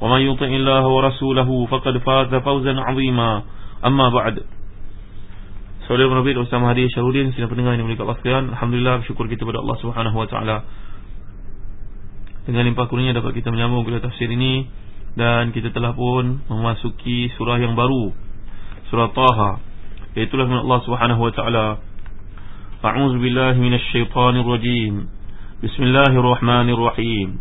ومن يطع الله ورسوله فقد فاز فوزا عظيما أما بعد Saudara Nabi Ustaz Mahdi Syarudin Sina pendengar yang memiliki Allah Alhamdulillah bersyukur kita kepada Allah Subhanahu Wa Taala. Dengan limpah kurnianya dapat kita menyambung kepada tafsir ini Dan kita telah pun memasuki surah yang baru Surah Taha Iaitulah dengan Allah Subhanahu Wa Taala. A'udzu billahi minasy syaithanir rajim Bismillahirrahmanirrahim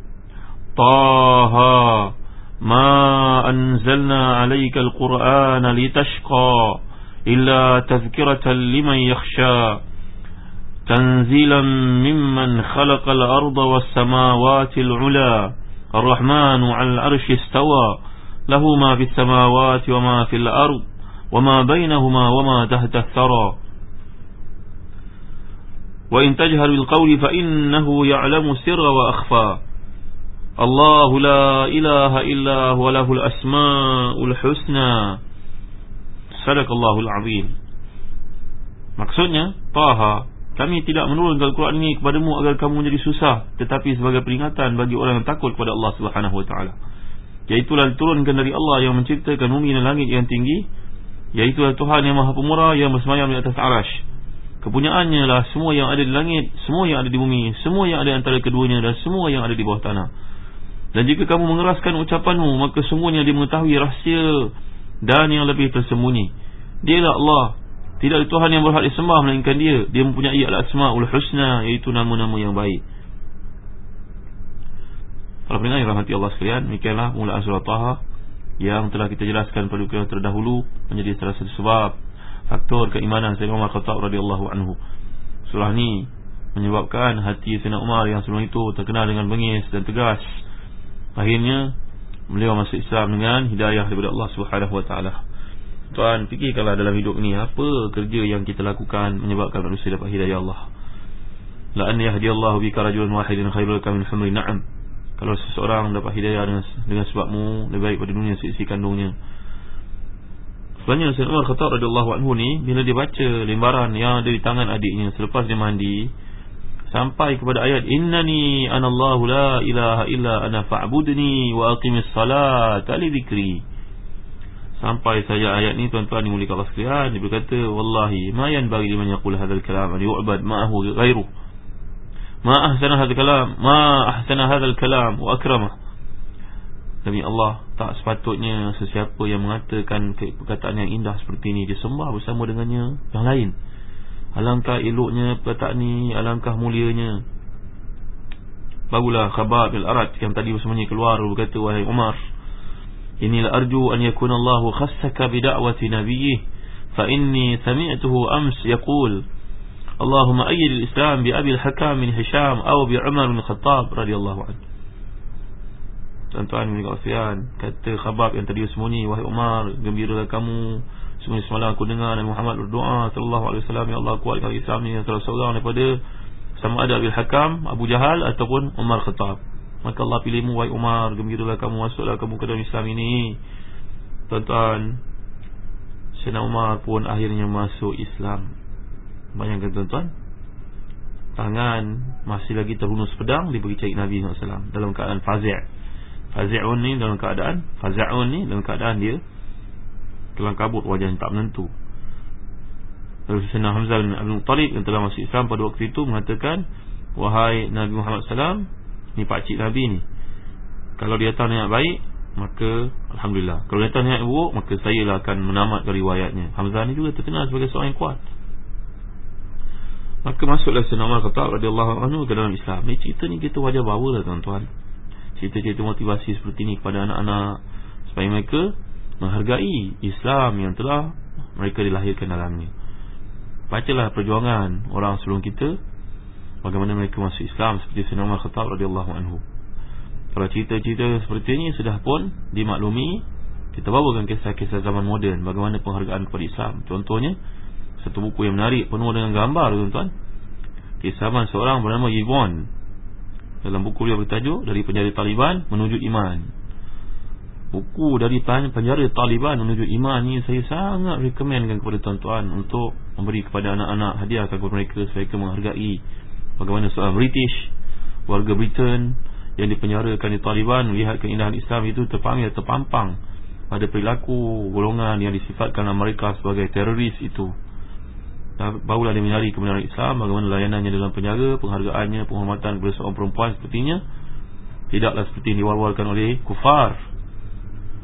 Taha ما أنزلنا عليك القرآن لتشقى إلا تذكرة لمن يخشى تنزيلا ممن خلق الأرض والسماوات العلا الرحمن على العرش استوى له ما في السماوات وما في الأرض وما بينهما وما تهت الثرى وإن تجهر بالقول فإنه يعلم السر وأخفى الله لا إله إلا هو له الأسماء الحسنى صدق الله العظيم Maksudnya Taha Kami tidak menurunkan Al-Quran ini kepadamu Agar kamu menjadi susah Tetapi sebagai peringatan Bagi orang yang takut kepada Allah Subhanahu Wa Taala. Iaitulah diturunkan dari Allah Yang menciptakan bumi dan langit yang tinggi Iaitulah Tuhan yang maha pemurah Yang bersemayam di atas arash Kepunyaannya lah Semua yang ada di langit Semua yang ada di bumi Semua yang ada antara keduanya Dan semua yang ada di bawah tanah dan jika kamu mengeraskan ucapanmu Maka sungguhnya dia mengetahui rahsia Dan yang lebih tersembunyi. Dia adalah Allah. Tidak ada Tuhan yang berhak disembah Melainkan dia. Dia mempunyai al-asma'ul husna Iaitu nama-nama yang baik. Para pendengar yang rahmati Allah sekalian. Demikianlah mula surah Taha Yang telah kita jelaskan pada yang terdahulu Menjadi salah satu sebab Faktor keimanan Sayyidina Umar Khattab radhiyallahu anhu. Surah ini Menyebabkan hati Sayyidina Umar yang sebelum itu Terkenal dengan bengis dan tegas Akhirnya beliau masuk Islam dengan hidayah daripada Allah Subhanahu wa taala. Tuan fikirkanlah dalam hidup ni apa kerja yang kita lakukan menyebabkan manusia dapat hidayah Allah. La an yahdiyallahu bika rajulan wahidan khairul laka min humri na'am. Kalau seseorang dapat hidayah dengan dengan sebabmu lebih baik pada dunia sisi kandungnya. Sebenarnya Sayyidina Umar Khattab radhiyallahu anhu ni bila dia baca lembaran yang ada di tangan adiknya selepas dia mandi, sampai kepada ayat innani anallahu la ilaha illa ana fa'budni wa aqimis salata li dhikri sampai saja ayat ni tuan-tuan dimuliakan Allah sekalian dia berkata wallahi ma yanbaghi liman yaqul hadzal kalam an yu'bad ma'ahu ghairu ma ahsana hadzal kalam ma ahsana hadzal kalam wa akrama demi Allah tak sepatutnya sesiapa yang mengatakan perkataan yang indah seperti ini disembah bersama dengannya yang lain Alangkah eloknya perkataan ni Alangkah mulianya. Bagulah khabar bil arat Yang tadi semuanya keluar Berkata wahai Umar. Inilah arju an yakun Allahu khassaka bida'wati nabiyih Fa inni sami'tuhu ams yakul Allahumma ayyid al-islam bi abil hakam min Hisham Atau bi Umar bin Khattab radhiyallahu anhu Tuan-tuan bin Kata khabar yang tadi semuanya Wahai Umar Gembiralah kamu Sungguh semalam aku dengar Nabi Muhammad berdoa sallallahu alaihi wasallam ya Allah kuatkan Islam ni salah seorang daripada sama ada Abil Hakam, Abu Jahal ataupun Umar Khattab. Maka Allah pilihmu wahai Umar, gembiralah kamu masuklah kamu ke dalam Islam ini. Tuan-tuan, Sayyidina Umar pun akhirnya masuk Islam. Bayangkan tuan-tuan. Tangan masih lagi terhunus pedang diberi cari Nabi SAW dalam keadaan fazi'. Fazi'un ni dalam keadaan fazi'un ni dalam keadaan dia kelang kabut wajah yang tak menentu. Sayyidina Hamzah bin Abdul Muttalib yang telah masuk Islam pada waktu itu mengatakan Wahai Nabi Muhammad SAW Ni pakcik Nabi ni. Kalau dia tahu niat baik Maka Alhamdulillah. Kalau kata niat buruk Maka saya lah akan menamatkan riwayatnya. Hamzah ni juga terkenal sebagai seorang yang kuat. Maka masuklah Sayyidina Umar kata radhiyallahu anhu ke dalam Islam. Ni cerita ni kita wajar bawa lah tuan-tuan. Cerita-cerita motivasi seperti ni kepada anak-anak supaya mereka menghargai Islam yang telah mereka dilahirkan dalamnya. Bacalah perjuangan orang sebelum kita bagaimana mereka masuk Islam seperti Sayyidina Umar Khattab radhiyallahu anhu. Kalau cerita-cerita seperti ini sudah pun dimaklumi, kita bawakan kisah-kisah zaman moden bagaimana penghargaan kepada Islam. Contohnya satu buku yang menarik penuh dengan gambar tuan-tuan kisah seorang bernama Yvonne dalam buku dia bertajuk dari penjara Taliban menuju iman. Buku dari penjara Taliban menuju iman ni saya sangat rekomenkan kepada tuan-tuan untuk memberi kepada anak-anak hadiahkan kepada mereka supaya mereka menghargai bagaimana seorang British warga Britain yang dipenjarakan di Taliban melihat keindahan Islam itu terpanggil terpampang pada perilaku golongan yang disifatkan mereka sebagai teroris itu barulah dia mencari kebenaran Islam bagaimana layanannya dalam penjara penghargaannya penghormatan kepada seorang perempuan sepertinya. Tidaklah seperti yang diwar-warkan oleh kufar.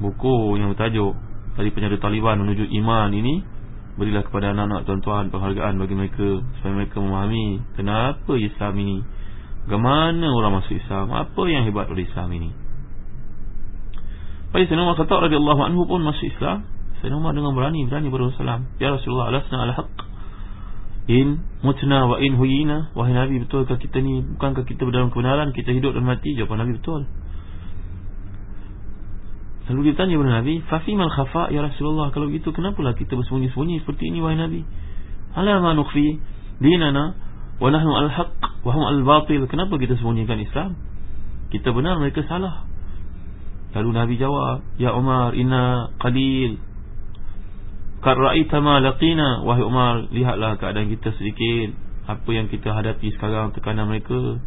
Buku yang bertajuk dari penjara Taliban menuju iman ini berilah kepada anak-anak tuan-tuan penghargaan bagi mereka supaya mereka memahami kenapa Islam ini bagaimana orang masuk Islam apa yang hebat oleh Islam ini. Pada Sayyidina Umar kata radhiyallahu anhu pun masuk Islam. Sayyidina Umar dengan berani berani bersalam ya Rasulullah alasna ala haqq In mutna wa in huyina. Wahai Nabi betulkah kita ni? Bukankah kita berdalam kebenaran? Kita hidup dan mati? Jawapan Nabi betul. Lalu dia tanya kepada Nabi Fafimal khafa? Ya Rasulullah Kalau begitu kenapalah kita bersembunyi-sembunyi Seperti ini wahai Nabi? Alama nukhfi dinana Wa nahnu al-haq Wa hum al-batil. Kenapa kita sembunyikan Islam? Kita benar mereka salah. Lalu Nabi jawab Ya Umar inna qalil Karra'ita ma laqina Wahai Umar Lihatlah keadaan kita sedikit. Apa yang kita hadapi sekarang Tekanan mereka.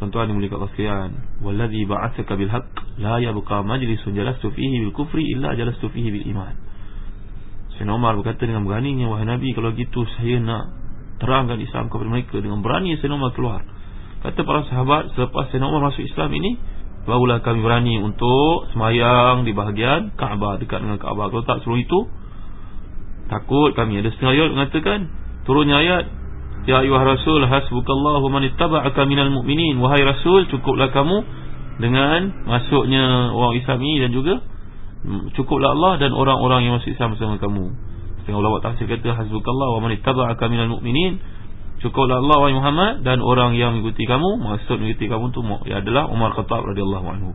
Tuan-tuan yang mulia sekalian Walladhi ba'athaka bilhaq La yabqa majlisun jalastu fihi bil kufri Illa jalastu fihi bil iman. Sayyidina Umar berkata dengan beraninya Wahai Nabi kalau gitu saya nak Terangkan Islam kepada mereka. Dengan berani Sayyidina Umar keluar. Kata para sahabat Selepas Sayyidina Umar masuk Islam ini Barulah kami berani untuk semayang di bahagian Kaabah dekat dengan Kaabah. Kalau tak seluruh itu takut kami. Ada setengah ayat mengatakan turunnya ayat Ya ayuh rasul hasbukallahu man ittaba'aka minal mu'minin. Wahai rasul cukuplah kamu dengan masuknya orang Islam ini dan juga cukuplah Allah dan orang-orang yang masuk Islam bersama kamu. Setengah ulama tafsir kata hasbukallahu man ittaba'aka minal mu'minin. Cukuplah Allah wahai Muhammad dan orang yang mengikuti kamu, maksud mengikuti kamu tu ya adalah Umar Khattab radhiyallahu anhu.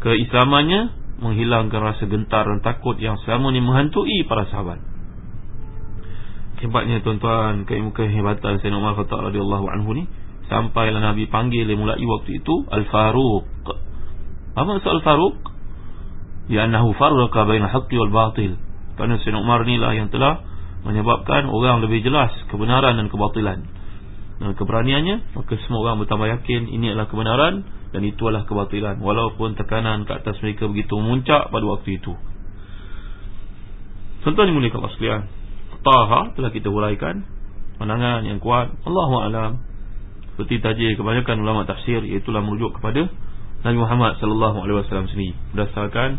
Keislamannya menghilangkan rasa gentar dan takut yang selama ini menghantui para sahabat. Hebatnya tuan-tuan, kehebatan Sayyidina Umar Khattab radhiyallahu anhu ni sampailah Nabi panggil dia mulai waktu itu Al-Faruq. Apa maksud Al-Faruq? Ya annahu farraqa bainal haqqi wal batil. Kerana Sayyidina Umar ni lah yang telah menyebabkan orang lebih jelas kebenaran dan kebatilan. Dan keberaniannya, maka semua orang bertambah yakin ini adalah kebenaran dan itu adalah kebatilan. Walaupun tekanan ke atas mereka begitu memuncak pada waktu itu. Contoh ini mulia Allah sekalian. Taha telah kita huraikan. Pandangan yang kuat. Allahu'alam. Seperti tajir kebanyakan ulama tafsir. Iaitulah merujuk kepada Nabi Muhammad SAW sendiri. Berdasarkan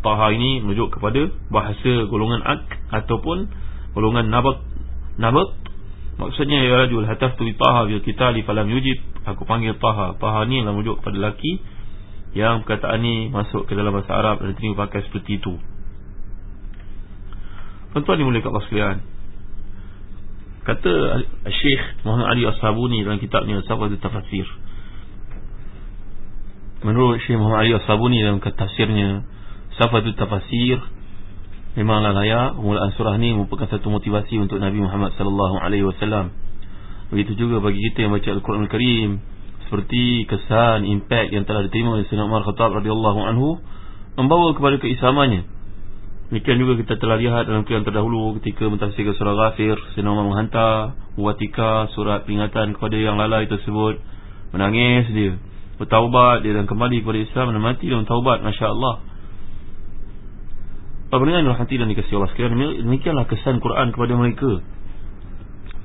Taha ini menuju kepada bahasa golongan ak ataupun golongan nabat. Nabat maksudnya ya rajul hataf tu taha bil kitali falam yujib. Aku panggil taha. Taha ni adalah menuju kepada lelaki yang perkataan ni masuk ke dalam bahasa Arab dan terima pakai seperti itu. Tuan-tuan dimulai kat Allah sekalian Kata Syekh Muhammad Ali As-Sabuni dalam kitabnya Sahabat Tafasir Menurut Syekh Muhammad Ali As-Sabuni dalam tafsirnya Safatul Tafasir. Memanglah layak. Mulaan surah ni merupakan satu motivasi Untuk Nabi Muhammad sallallahu alaihi wasallam. Begitu juga bagi kita yang baca Al-Quran Al-Karim Seperti kesan, impact yang telah diterima oleh Sayyidina Umar Khattab radhiyallahu anhu Membawa kepada keislamannya. Demikian juga kita telah lihat dalam kian terdahulu Ketika mentafsirkan surah Ghafir Sayyidina Umar menghantar Watika surat peringatan kepada yang lalai tersebut. Menangis dia. Bertaubat dia dan kembali kepada Islam Dan mati dalam taubat Masya Allah Para pendengar yang hati dan dikasih Allah sekalian Demikianlah kesan Quran kepada mereka.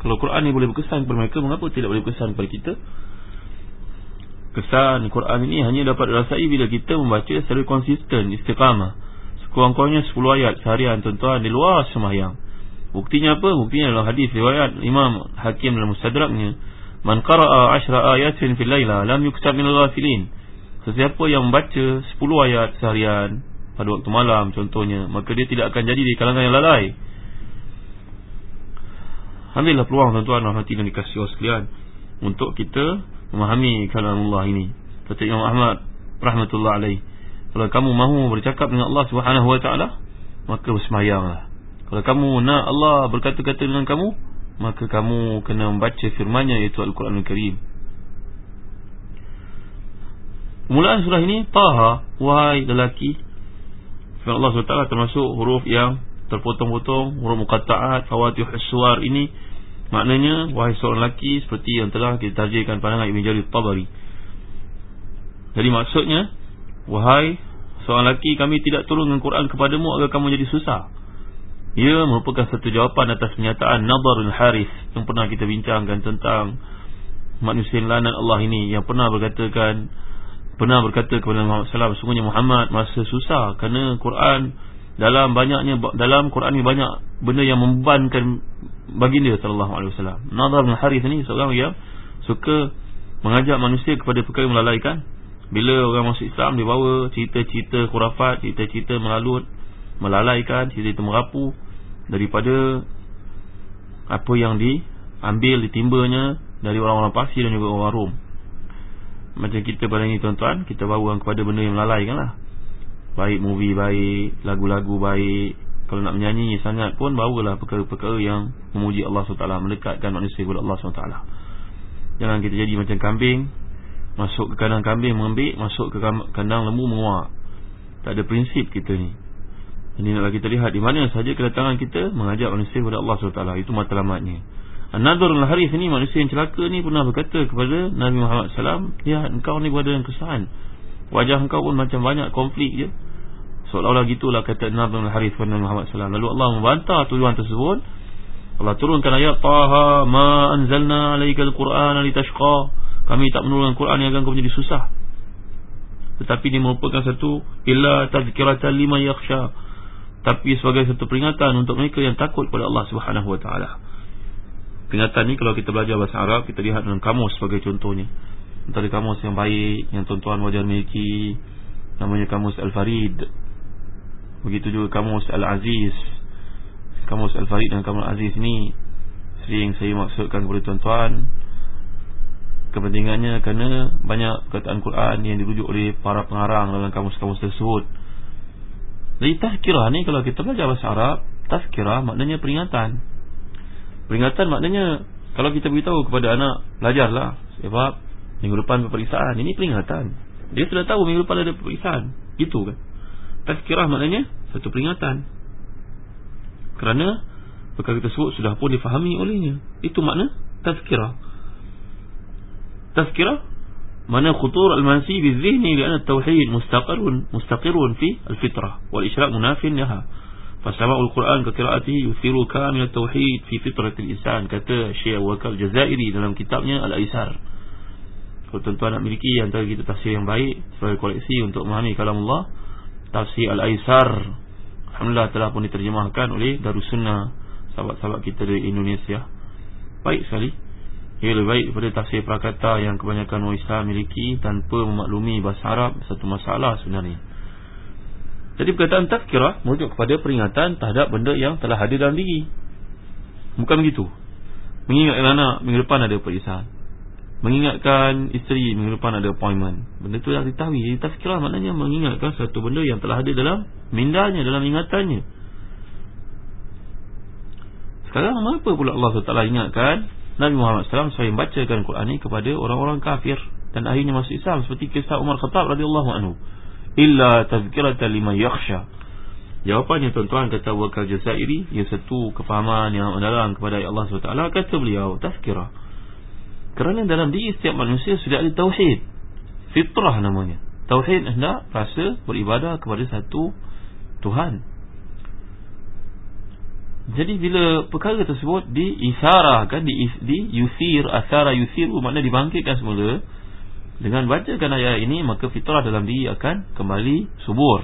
Kalau Quran ni boleh berkesan kepada mereka Mengapa tidak boleh berkesan kepada kita? Kesan Quran ini hanya dapat dirasai bila kita membaca secara konsisten istiqamah. Sekurang-kurangnya 10 ayat seharian tuan-tuan di luar semayang. Buktinya apa? buktinya adalah hadis riwayat Imam Hakim dalam Mustadraknya man qara'a 10 ayatin fil laila lam yuktab min al-ghafilin sesiapa yang membaca 10 ayat seharian pada waktu malam contohnya maka dia tidak akan jadi di kalangan yang lalai. Ambillah peluang tuan-tuan rahmati dan dikasih Allah sekalian untuk kita memahami kalam Allah ini. Kata Imam Ahmad rahmatullah alaih. Kalau kamu mahu bercakap dengan Allah Subhanahu wa taala maka bersemayanglah. Kalau kamu nak Allah berkata-kata dengan kamu maka kamu kena membaca firman-Nya iaitu Al-Quranul Karim. Mulaan surah ini Taha Wahai lelaki Firman Allah SWT termasuk huruf yang Terpotong-potong Huruf muqatta'at Fawatih suar ini. Maknanya Wahai seorang lelaki Seperti yang telah kita tarjihkan pandangan Ibn Jalil Tabari. Jadi maksudnya Wahai seorang lelaki Kami tidak turunkan Quran kepadamu Agar kamu jadi susah. Ia merupakan satu jawapan atas pernyataan Nadarul Haris Yang pernah kita bincangkan tentang Manusia lanat Allah ini Yang pernah berkatakan pernah berkata kepada Muhammad SAW sungguhnya Muhammad masa susah kerana Quran dalam banyaknya dalam Quran ni banyak benda yang membebankan baginda sallallahu alaihi wasallam. Nadar bin Harith ni seorang yang suka mengajak manusia kepada perkara melalaikan. Bila orang masuk Islam dia bawa cerita-cerita khurafat, cerita-cerita melalut, melalaikan, cerita-cerita merapu daripada apa yang diambil ditimbanya dari orang-orang Parsi dan juga orang Rom. Macam kita pada ni tuan-tuan Kita bawa kepada benda yang melalaikan lah Baik movie baik Lagu-lagu baik. Kalau nak menyanyi sangat pun Bawalah perkara-perkara yang Memuji Allah SWT Mendekatkan manusia kepada Allah SWT. Jangan kita jadi macam kambing Masuk ke kandang kambing mengambil Masuk ke kandang lembu menguak. Tak ada prinsip kita ni. Ini naklah kita lihat Di mana sahaja kedatangan kita Mengajak manusia kepada Allah SWT. Itu matlamatnya An-Nadur al-Harith ni manusia yang celaka ni pernah berkata kepada Nabi Muhammad SAW Ya engkau ni berada dalam kesan Wajah engkau pun macam banyak konflik je. Seolah-olah gitulah kata Nadur al-Harith kepada Nabi Muhammad SAW Lalu Allah membantah tuduhan tersebut. Allah turunkan ayat Taha ma anzalna alaika al-Quran litashqa. Kami tak menurunkan Quran yang akan kau menjadi susah. Tetapi ini merupakan satu Illa tazkiratan lima yakhsha. Tapi sebagai satu peringatan untuk mereka yang takut kepada Allah Subhanahu Wa Taala. Peringatan ni kalau kita belajar bahasa Arab Kita lihat dalam kamus sebagai contohnya. Antara kamus yang baik Yang tuan-tuan wajar miliki Namanya kamus Al-Farid. Begitu juga kamus Al-Aziz. Kamus Al-Farid dan kamus Al-Aziz ni Sering saya maksudkan kepada tuan-tuan. Kepentingannya kerana Banyak perkataan Quran yang dirujuk oleh Para pengarang dalam kamus-kamus tersebut. Jadi tazkirah ni Kalau kita belajar bahasa Arab Tazkirah maknanya peringatan Peringatan maknanya Kalau kita beritahu kepada anak Belajarlah Sebab Minggu depan peperiksaan. Ini peringatan. Dia sudah tahu minggu depan ada peperiksaan. Itu kan. Tazkirah maknanya Satu peringatan. Kerana Perkara tersebut sudah pun difahami olehnya. Itu makna Tazkirah. Tazkirah Mana khutur al-mansi bizihni Lianat tawhid mustaqirun Mustaqirun fi al-fitrah Wal-ishraq munafin yaha Fasama'ul Quran kekiraati yuthiru kamil tauhid fi fitratil insan kata Syekh Wakal Jazairi dalam kitabnya Al-Aisar. Kalau tuan-tuan nak miliki antara kita tafsir yang baik sebagai koleksi untuk memahami kalam Allah, tafsir Al-Aisar alhamdulillah telah pun diterjemahkan oleh Darussunnah sahabat-sahabat kita di Indonesia. Baik sekali. Ia lebih baik daripada tafsir prakata yang kebanyakan orang Islam miliki tanpa memaklumi bahasa Arab satu masalah sebenarnya. Jadi perkataan tazkirah merujuk kepada peringatan terhadap benda yang telah hadir dalam diri. Bukan begitu. Mengingatkan anak minggu depan ada periksaan. Mengingatkan isteri minggu depan ada appointment. Benda itu dah ditahui. Jadi tazkirah maknanya mengingatkan satu benda yang telah hadir dalam mindanya, dalam ingatannya. Sekarang mengapa pula Allah SWT ingatkan Nabi Muhammad SAW saya membacakan Quran ini kepada orang-orang kafir dan akhirnya masuk Islam seperti kisah Umar Khattab radhiyallahu anhu illa tazkiratan liman yakhsha. Jawapannya tuan-tuan kata Wakal Jazairi ia satu kefahaman yang mendalam kepada Allah SWT. Kata beliau tazkirah kerana dalam diri setiap manusia sudah ada tauhid. Fitrah namanya. Tauhid hendak rasa beribadah kepada satu Tuhan. Jadi bila perkara tersebut diisarahkan di, di yusir asara yusiru makna dibangkitkan semula Dengan bacakan ayat ini Maka fitrah dalam diri akan kembali subur.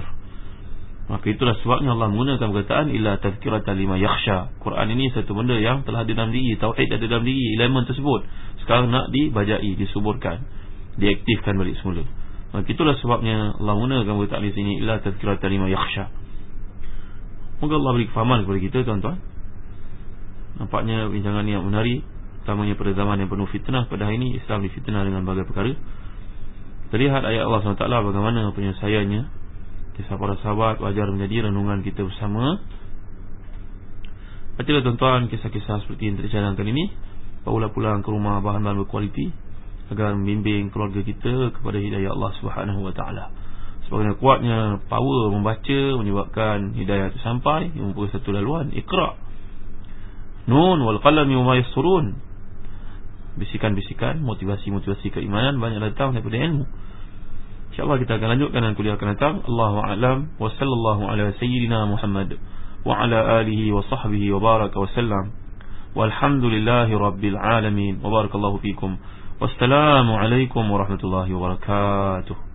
Maka itulah sebabnya Allah menggunakan perkataan Illa tazkiratan lima yakhsha. Quran ini satu benda yang telah ada dalam diri Tauhid ada dalam diri Elemen tersebut. Sekarang nak dibajai, disuburkan Diaktifkan balik semula. Maka itulah sebabnya Allah menggunakan perkataan di sini Illa tazkiratan lima yakhsha. Moga Allah beri kefahaman kepada kita tuan-tuan. Nampaknya bincangan yang menarik Utamanya pada zaman yang penuh fitnah Pada hari ini Islam difitnah dengan berbagai perkara. Terlihat ayat Allah SWT Bagaimana penyelesaiannya. Kisah para sahabat wajar menjadi renungan kita bersama. Bacalah tuan-tuan kisah-kisah seperti yang tercadangkan ini Bawalah pulang ke rumah bahan-bahan berkualiti Agar membimbing keluarga kita kepada hidayah Allah SWT Sebagainya kuatnya power membaca Menyebabkan hidayah itu sampai Yang merupakan satu laluan Iqra' Nun wal qalami wa mayassurun Bisikan-bisikan Motivasi-motivasi keimanan Banyak datang daripada ilmu. InsyaAllah kita akan lanjutkan dan kuliah akan datang. Allahu a'lam. Wa sallallahu ala sayyidina Muhammad wa ala alihi wa sahbihi wa baraka wa sallam. Walhamdulillahi rabbil alamin. Wa barakallahu fikum. Wassalamu alaikum warahmatullahi wabarakatuh